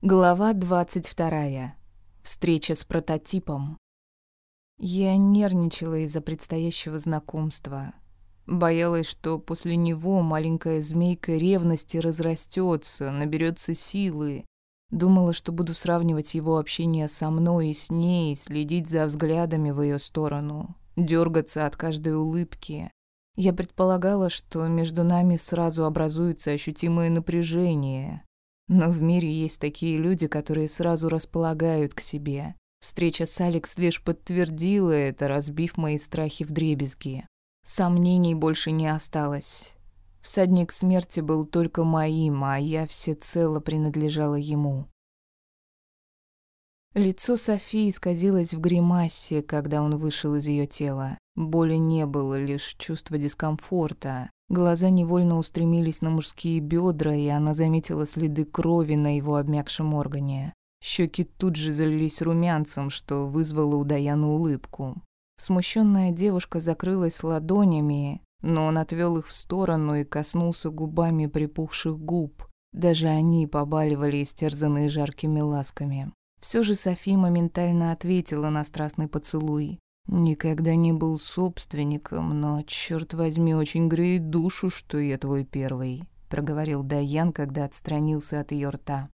Глава 22. Встреча с прототипом. Я нервничала из-за предстоящего знакомства. Боялась, что после него маленькая змейка ревности разрастется, наберется силы. Думала, что буду сравнивать его общение со мной и с ней, следить за взглядами в ее сторону, дергаться от каждой улыбки. Я предполагала, что между нами сразу образуется ощутимое напряжение, но в мире есть такие люди, которые сразу располагают к себе. Встреча с Алекс лишь подтвердила это, разбив мои страхи в дребезги. Сомнений больше не осталось. Всадник смерти был только моим, а я всецело принадлежала ему. Лицо Софии исказилось в гримасе, когда он вышел из ее тела. Боли не было, лишь чувство дискомфорта. Глаза невольно устремились на мужские бедра, и она заметила следы крови на его обмякшем органе. Щеки тут же залились румянцем, что вызвало у Даяны улыбку. Смущенная девушка закрылась ладонями, но он отвел их в сторону и коснулся губами припухших губ. Даже они побаливали, истерзанные жаркими ласками. Все же Софи моментально ответила на страстный поцелуй. Никогда не был собственником, но, черт возьми, очень греет душу, что я твой первый», — проговорил Даян, когда отстранился от ее рта.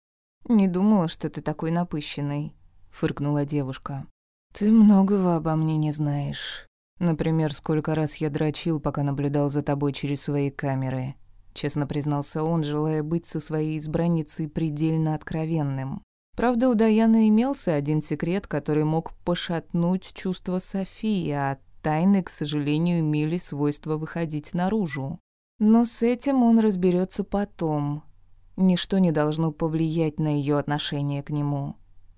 «Не думала, что ты такой напыщенный», — фыркнула девушка. «Ты многого обо мне не знаешь. Например, сколько раз я дрочил, пока наблюдал за тобой через свои камеры», — честно признался он, желая быть со своей избранницей предельно откровенным. Правда, у Даяны имелся один секрет, который мог пошатнуть чувство Софии, а тайны, к сожалению, имели свойство выходить наружу. Но с этим он разберется потом. Ничто не должно повлиять на ее отношение к нему.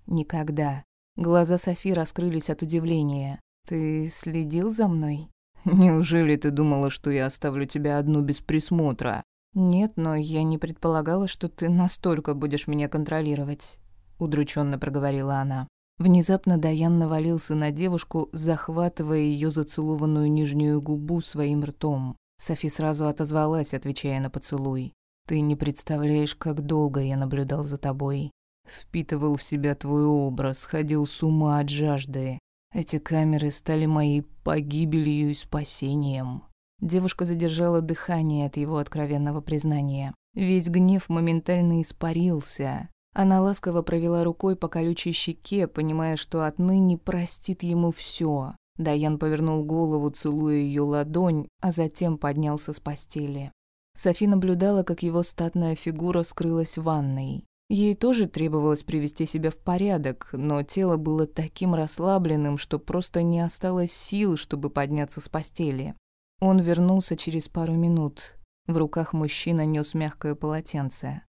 Никогда. Глаза Софи раскрылись от удивления. «Ты следил за мной?» «Неужели ты думала, что я оставлю тебя одну без присмотра?» «Нет, но я не предполагала, что ты настолько будешь меня контролировать» удрученно проговорила она. Внезапно Даян навалился на девушку, захватывая ее зацелованную нижнюю губу своим ртом. Софи сразу отозвалась, отвечая на поцелуй. «Ты не представляешь, как долго я наблюдал за тобой. Впитывал в себя твой образ, ходил с ума от жажды. Эти камеры стали моей погибелью и спасением». Девушка задержала дыхание от его откровенного признания. Весь гнев моментально испарился. Она ласково провела рукой по колючей щеке, понимая, что отныне простит ему все. Даян повернул голову, целуя ее ладонь, а затем поднялся с постели. Софи наблюдала, как его статная фигура скрылась в ванной. Ей тоже требовалось привести себя в порядок, но тело было таким расслабленным, что просто не осталось сил, чтобы подняться с постели. Он вернулся через пару минут. В руках мужчина нес мягкое полотенце.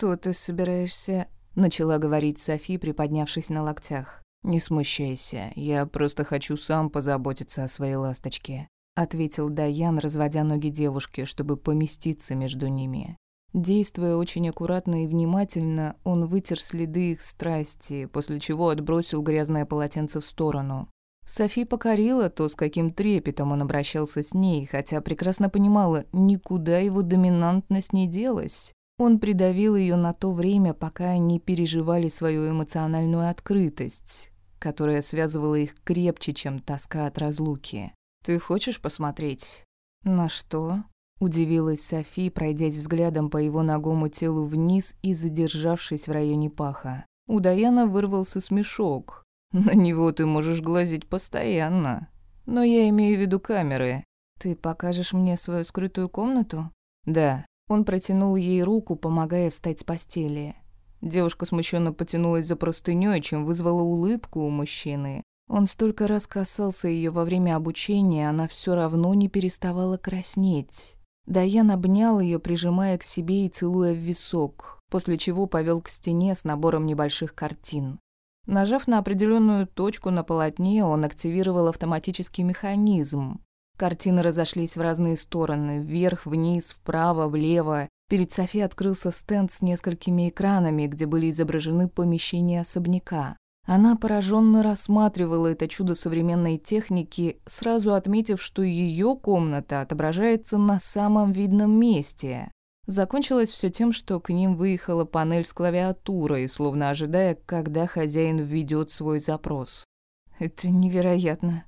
«Что ты собираешься...» — начала говорить Софи, приподнявшись на локтях. «Не смущайся, я просто хочу сам позаботиться о своей ласточке», — ответил Даян, разводя ноги девушки, чтобы поместиться между ними. Действуя очень аккуратно и внимательно, он вытер следы их страсти, после чего отбросил грязное полотенце в сторону. Софи покорила то, с каким трепетом он обращался с ней, хотя прекрасно понимала, никуда его доминантность не делась. Он придавил ее на то время, пока они переживали свою эмоциональную открытость, которая связывала их крепче, чем тоска от разлуки. «Ты хочешь посмотреть?» «На что?» Удивилась Софи, пройдясь взглядом по его ногому телу вниз и задержавшись в районе паха. У Даяна вырвался смешок. «На него ты можешь глазеть постоянно. Но я имею в виду камеры. Ты покажешь мне свою скрытую комнату?» «Да, он протянул ей руку, помогая встать с постели. Девушка смущенно потянулась за простынёй, чем вызвала улыбку у мужчины. Он столько раз касался ее во время обучения, она все равно не переставала краснеть. Даян обнял ее, прижимая к себе и целуя в висок, после чего повел к стене с набором небольших картин. Нажав на определенную точку на полотне, он активировал автоматический механизм, Картины разошлись в разные стороны, вверх, вниз, вправо, влево. Перед Софи открылся стенд с несколькими экранами, где были изображены помещения особняка. Она пораженно рассматривала это чудо современной техники, сразу отметив, что ее комната отображается на самом видном месте. Закончилось все тем, что к ним выехала панель с клавиатурой, словно ожидая, когда хозяин введет свой запрос. «Это невероятно».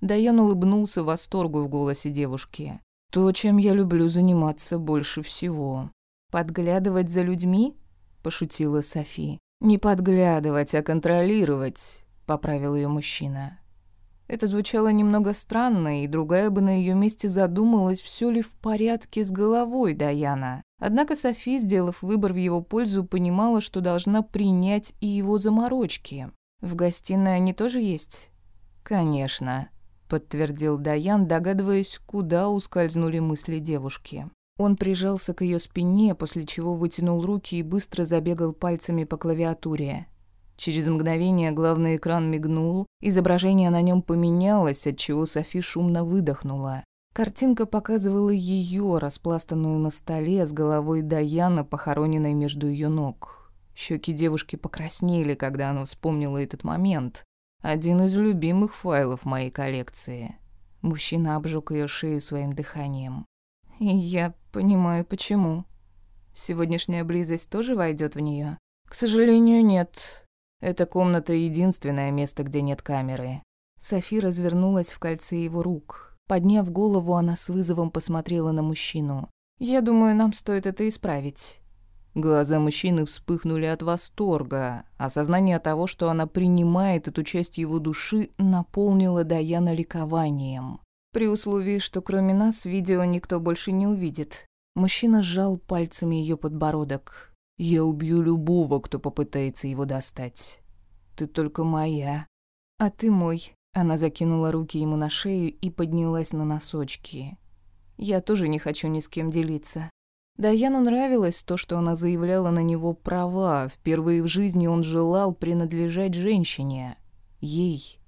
Даян улыбнулся восторгу в голосе девушки. «То, чем я люблю заниматься больше всего». «Подглядывать за людьми?» – пошутила Софи. «Не подглядывать, а контролировать», – поправил ее мужчина. Это звучало немного странно, и другая бы на ее месте задумалась, все ли в порядке с головой Даяна. Однако Софи, сделав выбор в его пользу, понимала, что должна принять и его заморочки. «В гостиной они тоже есть?» «Конечно», — подтвердил Даян, догадываясь, куда ускользнули мысли девушки. Он прижался к ее спине, после чего вытянул руки и быстро забегал пальцами по клавиатуре. Через мгновение главный экран мигнул, изображение на нем поменялось, отчего Софи шумно выдохнула. Картинка показывала ее, распластанную на столе, с головой Даяна, похороненной между ее ног. Щеки девушки покраснели, когда она вспомнила этот момент. Один из любимых файлов моей коллекции. Мужчина обжег ее шею своим дыханием. «Я понимаю, почему. Сегодняшняя близость тоже войдет в нее. К сожалению, нет. Эта комната — единственное место, где нет камеры. Софи развернулась в кольце его рук. Подняв голову, она с вызовом посмотрела на мужчину. «Я думаю, нам стоит это исправить». Глаза мужчины вспыхнули от восторга. Осознание того, что она принимает эту часть его души, наполнило Даяна ликованием. При условии, что кроме нас видео никто больше не увидит. Мужчина сжал пальцами ее подбородок. Я убью любого, кто попытается его достать. Ты только моя. А ты мой. Она закинула руки ему на шею и поднялась на носочки. Я тоже не хочу ни с кем делиться. Даяну нравилось то, что она заявляла на него права. Впервые в жизни он желал принадлежать женщине. Ей.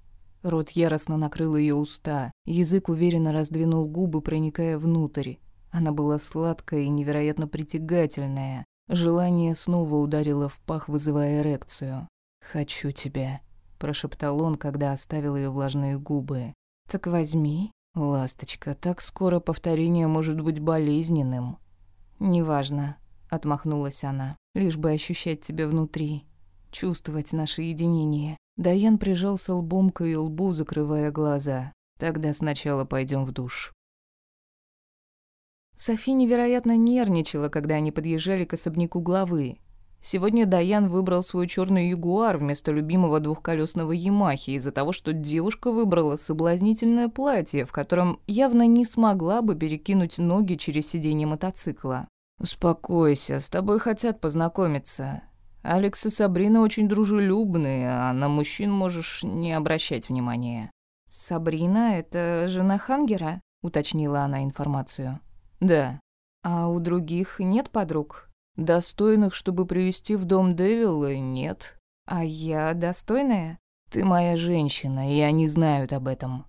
Рот яростно накрыл ее уста. Язык уверенно раздвинул губы, проникая внутрь. Она была сладкая и невероятно притягательная. Желание снова ударило в пах, вызывая эрекцию. «Хочу тебя», — прошептал он, когда оставил ее влажные губы. «Так возьми, ласточка, так скоро повторение может быть болезненным». «Неважно», — отмахнулась она, — «лишь бы ощущать тебя внутри, чувствовать наше единение». Даян прижался лбом к ее лбу, закрывая глаза. «Тогда сначала пойдем в душ». Софи невероятно нервничала, когда они подъезжали к особняку главы. Сегодня Даян выбрал свой черный ягуар вместо любимого двухколесного Ямахи из-за того, что девушка выбрала соблазнительное платье, в котором явно не смогла бы перекинуть ноги через сиденье мотоцикла. «Успокойся, с тобой хотят познакомиться. Алекс и Сабрина очень дружелюбные, а на мужчин можешь не обращать внимания». «Сабрина — это жена Хангера?» — уточнила она информацию. Да. А у других нет подруг? Достойных, чтобы привести в дом Девилла, нет. А я достойная? Ты моя женщина, и они знают об этом.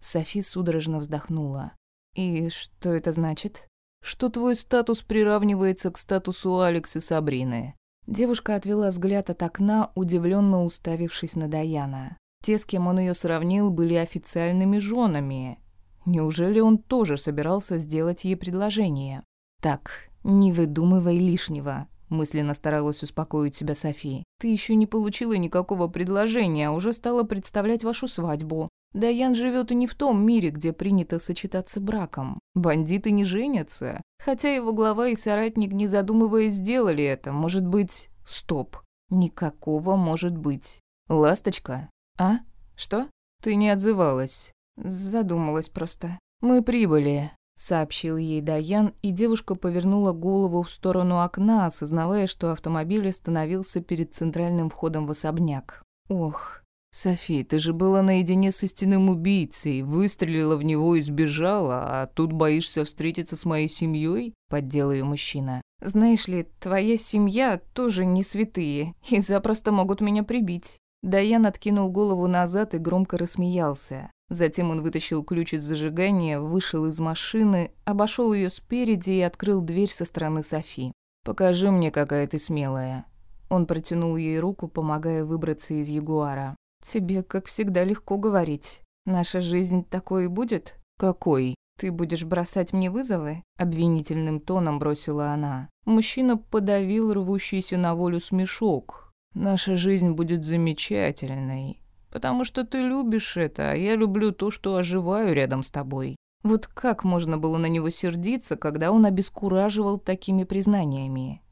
Софи судорожно вздохнула. И что это значит? Что твой статус приравнивается к статусу Алекс и Сабрины. Девушка отвела взгляд от окна, удивленно уставившись на Даяна. Те, с кем он ее сравнил, были официальными женами, Неужели он тоже собирался сделать ей предложение? Так, не выдумывай лишнего, мысленно старалась успокоить себя София. Ты еще не получила никакого предложения, а уже стала представлять вашу свадьбу. Даян живет не в том мире, где принято сочетаться браком. Бандиты не женятся. Хотя его глава и соратник, не задумываясь, сделали это. Может быть... Стоп. Никакого может быть. Ласточка? А? Что? Ты не отзывалась. Задумалась просто. «Мы прибыли», — сообщил ей Даян, и девушка повернула голову в сторону окна, осознавая, что автомобиль остановился перед центральным входом в особняк. «Ох, Софи, ты же была наедине с истинным убийцей, выстрелила в него и сбежала, а тут боишься встретиться с моей семьей? поддел ее мужчина. «Знаешь ли, твоя семья тоже не святые и запросто могут меня прибить». Даян откинул голову назад и громко рассмеялся. Затем он вытащил ключ из зажигания, вышел из машины, обошел ее спереди и открыл дверь со стороны Софи. «Покажи мне, какая ты смелая». Он протянул ей руку, помогая выбраться из Ягуара. «Тебе, как всегда, легко говорить. Наша жизнь такой и будет?» «Какой?» «Ты будешь бросать мне вызовы?» — обвинительным тоном бросила она. Мужчина подавил рвущийся на волю смешок. «Наша жизнь будет замечательной, потому что ты любишь это, а я люблю то, что оживаю рядом с тобой». Вот как можно было на него сердиться, когда он обескураживал такими признаниями?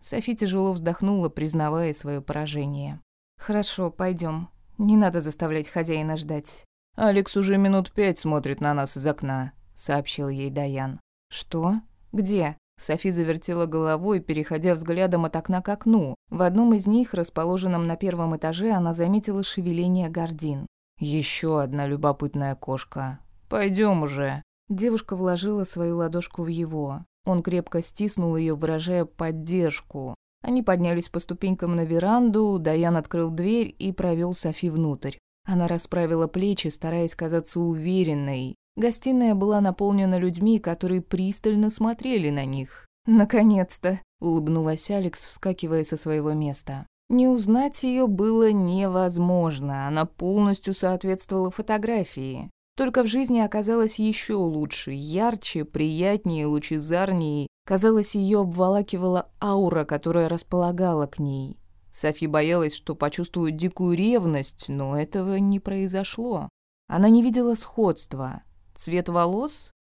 Софи тяжело вздохнула, признавая свое поражение. «Хорошо, пойдем. Не надо заставлять хозяина ждать». «Алекс уже минут пять смотрит на нас из окна», сообщил ей Даян. «Что? Где?» Софи завертела головой, переходя взглядом от окна к окну. В одном из них, расположенном на первом этаже, она заметила шевеление гордин. Еще одна любопытная кошка. Пойдем уже». Девушка вложила свою ладошку в его. Он крепко стиснул ее, выражая поддержку. Они поднялись по ступенькам на веранду, Даян открыл дверь и провел Софи внутрь. Она расправила плечи, стараясь казаться уверенной, Гостиная была наполнена людьми, которые пристально смотрели на них. «Наконец-то!» — улыбнулась Алекс, вскакивая со своего места. Не узнать ее было невозможно, она полностью соответствовала фотографии. Только в жизни оказалась еще лучше, ярче, приятнее, лучезарнее. Казалось, ее обволакивала аура, которая располагала к ней. Софи боялась, что почувствует дикую ревность, но этого не произошло. Она не видела сходства, Цвет волос?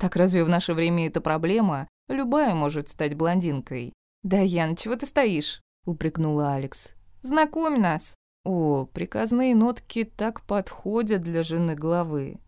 Так разве в наше время это проблема? Любая может стать блондинкой. «Да, Ян, чего ты стоишь?» — упрекнула Алекс. «Знакомь нас!» О, приказные нотки так подходят для жены главы.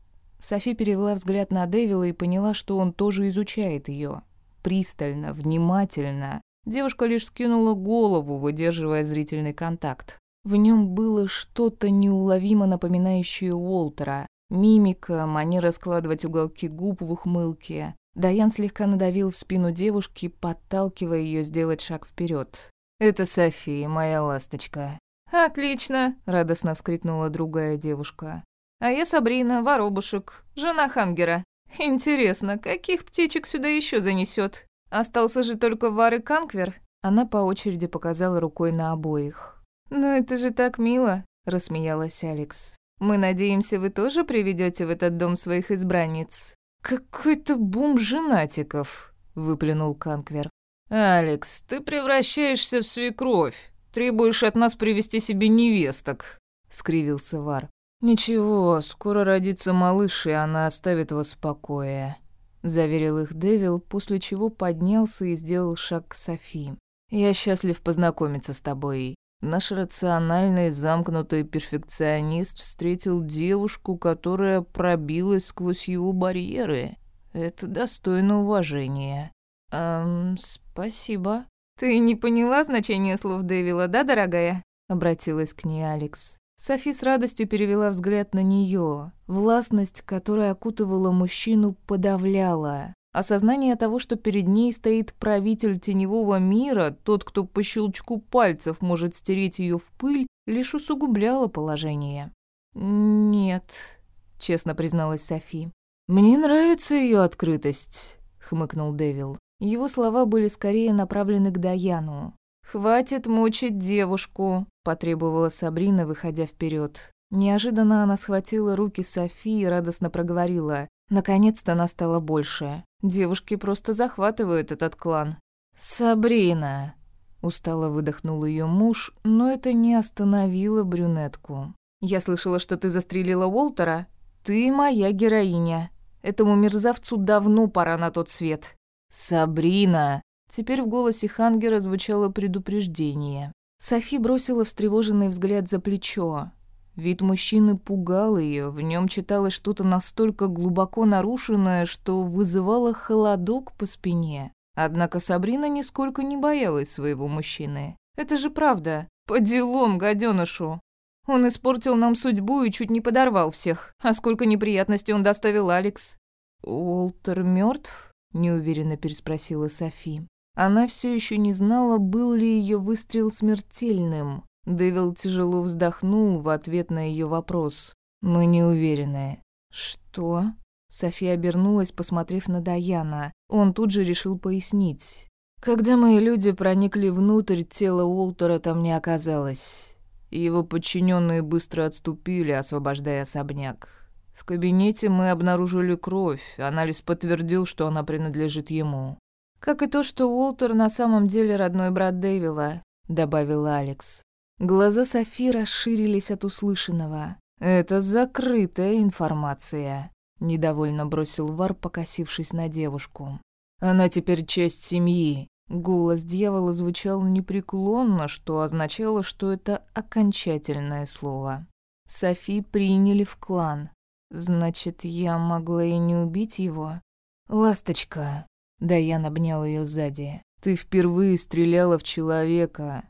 Софи перевела взгляд на Дэвила и поняла, что он тоже изучает ее. Пристально, внимательно. Девушка лишь скинула голову, выдерживая зрительный контакт. В нем было что-то неуловимо напоминающее Уолтера, Мимика, манера складывать уголки губ в ухмылке. Даян слегка надавил в спину девушки, подталкивая ее сделать шаг вперед. «Это София, моя ласточка». «Отлично!» — радостно вскрикнула другая девушка. «А я Сабрина, воробушек, жена Хангера. Интересно, каких птичек сюда еще занесет? Остался же только Вар и Канквер?» Она по очереди показала рукой на обоих. «Ну это же так мило!» — рассмеялась Алекс. Мы надеемся, вы тоже приведете в этот дом своих избранниц». «Какой-то бум женатиков», — выплюнул Канквер. «Алекс, ты превращаешься в свекровь. Требуешь от нас привести себе невесток», — скривился Вар. «Ничего, скоро родится малыш, и она оставит вас в покое», — заверил их Дэвил, после чего поднялся и сделал шаг к Софи. «Я счастлив познакомиться с тобой. Наш рациональный, замкнутый перфекционист встретил девушку, которая пробилась сквозь его барьеры. Это достойно уважения. Эм, спасибо. Ты не поняла значение слов Дэвила, да, дорогая? Обратилась к ней Алекс. Софи с радостью перевела взгляд на нее. Властность, которая окутывала мужчину, подавляла. Осознание того, что перед ней стоит правитель теневого мира, тот, кто по щелчку пальцев может стереть ее в пыль, лишь усугубляло положение. «Нет», — честно призналась Софи. «Мне нравится ее открытость», — хмыкнул Дэвил. Его слова были скорее направлены к Даяну. «Хватит мучить девушку», — потребовала Сабрина, выходя вперед. Неожиданно она схватила руки Софи и радостно проговорила. Наконец-то она стала больше. Девушки просто захватывают этот клан. «Сабрина!» Устало выдохнул ее муж, но это не остановило брюнетку. «Я слышала, что ты застрелила Уолтера. Ты моя героиня. Этому мерзавцу давно пора на тот свет». «Сабрина!» Теперь в голосе Хангера звучало предупреждение. Софи бросила встревоженный взгляд за плечо. Вид мужчины пугал ее, в нем читалось что-то настолько глубоко нарушенное, что вызывало холодок по спине. Однако Сабрина нисколько не боялась своего мужчины. «Это же правда. По делам, гаденышу. Он испортил нам судьбу и чуть не подорвал всех. А сколько неприятностей он доставил Алекс». «Уолтер мертв? неуверенно переспросила Софи. Она все еще не знала, был ли ее выстрел смертельным. Дэвил тяжело вздохнул в ответ на ее вопрос. «Мы не уверены». «Что?» София обернулась, посмотрев на Даяна. Он тут же решил пояснить. «Когда мои люди проникли внутрь, тело Уолтера там не оказалось. Его подчиненные быстро отступили, освобождая особняк. В кабинете мы обнаружили кровь. Анализ подтвердил, что она принадлежит ему. Как и то, что Уолтер на самом деле родной брат Дэвила, добавил Алекс. Глаза Софи расширились от услышанного. Это закрытая информация, недовольно бросил Вар, покосившись на девушку. Она теперь часть семьи. Голос дьявола звучал непреклонно, что означало, что это окончательное слово. Софи приняли в клан. Значит, я могла и не убить его? Ласточка. Даян обнял ее сзади. Ты впервые стреляла в человека.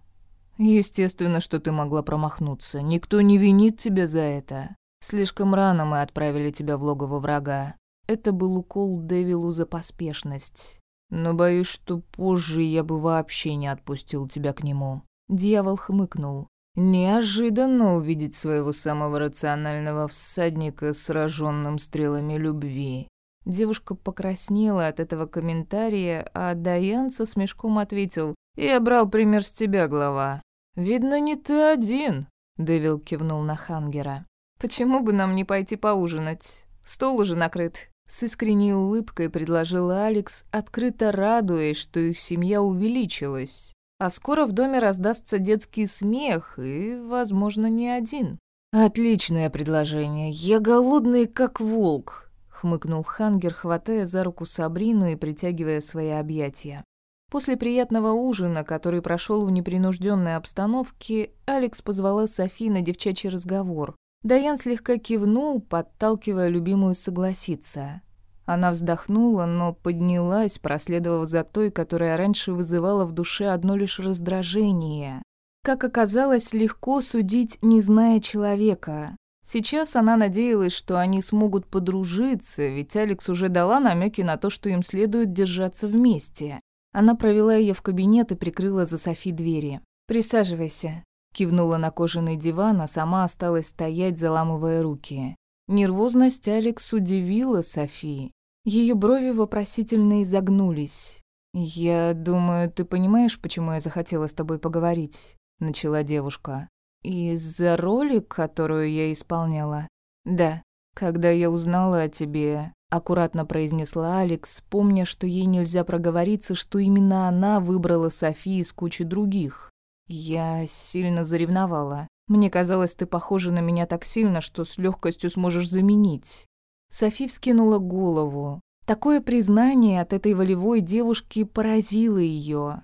Естественно, что ты могла промахнуться. Никто не винит тебя за это. Слишком рано мы отправили тебя в логово врага. Это был укол Девилу за поспешность. Но боюсь, что позже я бы вообще не отпустил тебя к нему. Дьявол хмыкнул. Неожиданно увидеть своего самого рационального всадника, сраженным стрелами любви. Девушка покраснела от этого комментария, а Даян со смешком ответил, «Я брал пример с тебя, глава». «Видно, не ты один», — Дэвил кивнул на Хангера. «Почему бы нам не пойти поужинать? Стол уже накрыт». С искренней улыбкой предложила Алекс, открыто радуясь, что их семья увеличилась. А скоро в доме раздастся детский смех, и, возможно, не один. «Отличное предложение. Я голодный, как волк», — хмыкнул Хангер, хватая за руку Сабрину и притягивая свои объятия. После приятного ужина, который прошел в непринужденной обстановке, Алекс позвала Софи на девчачий разговор. Даян слегка кивнул, подталкивая любимую согласиться. Она вздохнула, но поднялась, проследовав за той, которая раньше вызывала в душе одно лишь раздражение. Как оказалось, легко судить, не зная человека. Сейчас она надеялась, что они смогут подружиться, ведь Алекс уже дала намеки на то, что им следует держаться вместе. Она провела ее в кабинет и прикрыла за Софи двери. «Присаживайся», Кивнула на кожаный диван, а сама осталась стоять, заламывая руки. Нервозность Алекс удивила Софи. Ее брови вопросительно изогнулись. «Я думаю, ты понимаешь, почему я захотела с тобой поговорить?» — начала девушка. «Из-за роли, которую я исполняла?» «Да. Когда я узнала о тебе, аккуратно произнесла Алекс, помня, что ей нельзя проговориться, что именно она выбрала Софи из кучи других. Я сильно заревновала. Мне казалось, ты похожа на меня так сильно, что с легкостью сможешь заменить. Софи вскинула голову. Такое признание от этой волевой девушки поразило ее.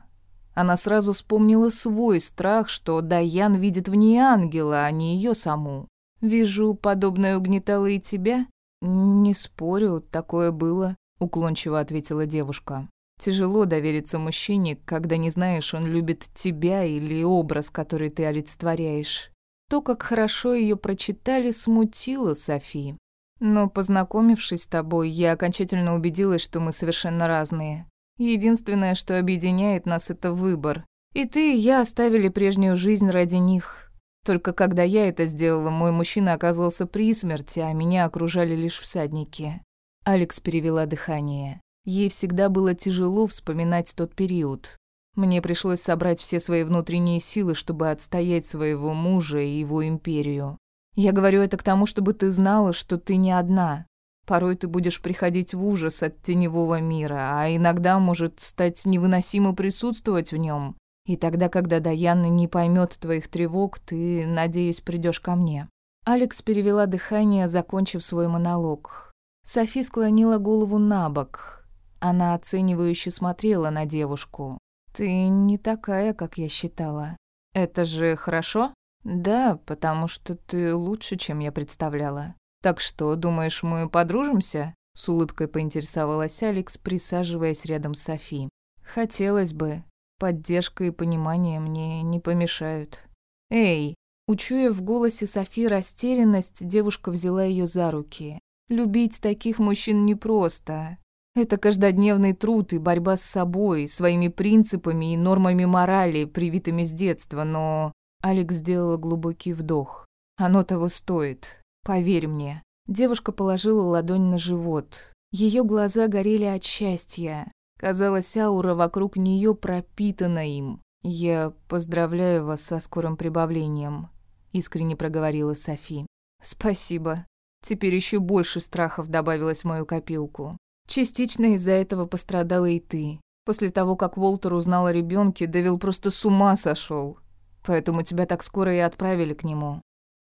Она сразу вспомнила свой страх, что Даян видит в ней ангела, а не ее саму. «Вижу, подобное угнетало и тебя?» «Не спорю, такое было», — уклончиво ответила девушка. Тяжело довериться мужчине, когда не знаешь, он любит тебя или образ, который ты олицетворяешь. То, как хорошо ее прочитали, смутило Софи. Но, познакомившись с тобой, я окончательно убедилась, что мы совершенно разные. Единственное, что объединяет нас, это выбор. И ты и я оставили прежнюю жизнь ради них. Только когда я это сделала, мой мужчина оказался при смерти, а меня окружали лишь всадники. Алекс перевела дыхание. Ей всегда было тяжело вспоминать тот период. Мне пришлось собрать все свои внутренние силы, чтобы отстоять своего мужа и его империю. Я говорю это к тому, чтобы ты знала, что ты не одна. Порой ты будешь приходить в ужас от теневого мира, а иногда может стать невыносимо присутствовать в нем. И тогда, когда Даяна не поймет твоих тревог, ты, надеюсь, придешь ко мне». Алекс перевела дыхание, закончив свой монолог. Софи склонила голову на бок, она оценивающе смотрела на девушку. «Ты не такая, как я считала. Это же хорошо?» «Да, потому что ты лучше, чем я представляла. Так что, думаешь, мы подружимся?» С улыбкой поинтересовалась Алекс, присаживаясь рядом с Софи. «Хотелось бы. Поддержка и понимание мне не помешают». «Эй!» Учуя в голосе Софи растерянность, девушка взяла ее за руки. «Любить таких мужчин непросто. Это каждодневный труд и борьба с собой, своими принципами и нормами морали, привитыми с детства, но... Алекс сделала глубокий вдох. Оно того стоит. Поверь мне. Девушка положила ладонь на живот. Ее глаза горели от счастья. Казалось, аура вокруг нее пропитана им. «Я поздравляю вас со скорым прибавлением», — искренне проговорила Софи. «Спасибо. Теперь еще больше страхов добавилось в мою копилку. Частично из-за этого пострадала и ты. После того, как Волтер узнал о ребенке, Дэвил просто с ума сошел. Поэтому тебя так скоро и отправили к нему.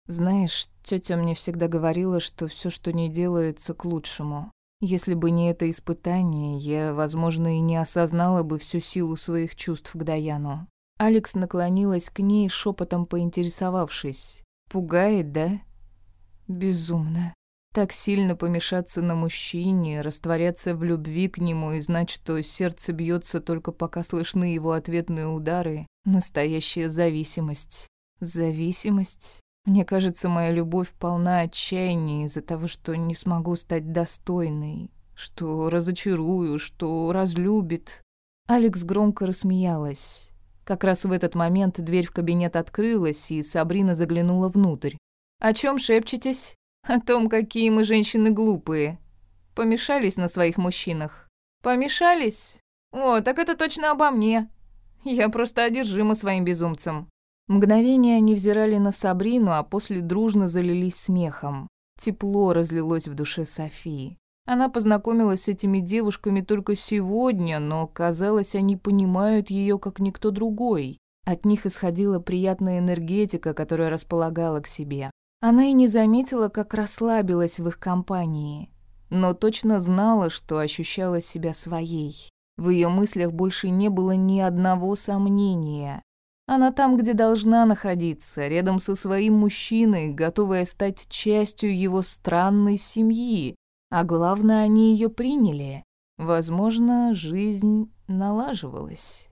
Знаешь, тетя мне всегда говорила, что все, что не делается, к лучшему. Если бы не это испытание, я, возможно, и не осознала бы всю силу своих чувств к Даяну. Алекс наклонилась к ней, шепотом поинтересовавшись. «Пугает, да?» «Безумно. Так сильно помешаться на мужчине, растворяться в любви к нему и знать, что сердце бьется только пока слышны его ответные удары — настоящая зависимость. Зависимость? Мне кажется, моя любовь полна отчаяния из-за того, что не смогу стать достойной, что разочарую, что разлюбит». Алекс громко рассмеялась. Как раз в этот момент дверь в кабинет открылась, и Сабрина заглянула внутрь. «О чем шепчетесь?» «О том, какие мы женщины глупые. Помешались на своих мужчинах». «Помешались? О, так это точно обо мне. Я просто одержима своим безумцем». Мгновение они взирали на Сабрину, а после дружно залились смехом. Тепло разлилось в душе Софии. Она познакомилась с этими девушками только сегодня, но, казалось, они понимают ее как никто другой. От них исходила приятная энергетика, которая располагала к себе. Она и не заметила, как расслабилась в их компании, но точно знала, что ощущала себя своей. В ее мыслях больше не было ни одного сомнения. Она там, где должна находиться, рядом со своим мужчиной, готовая стать частью его странной семьи, а главное, они ее приняли. Возможно, жизнь налаживалась.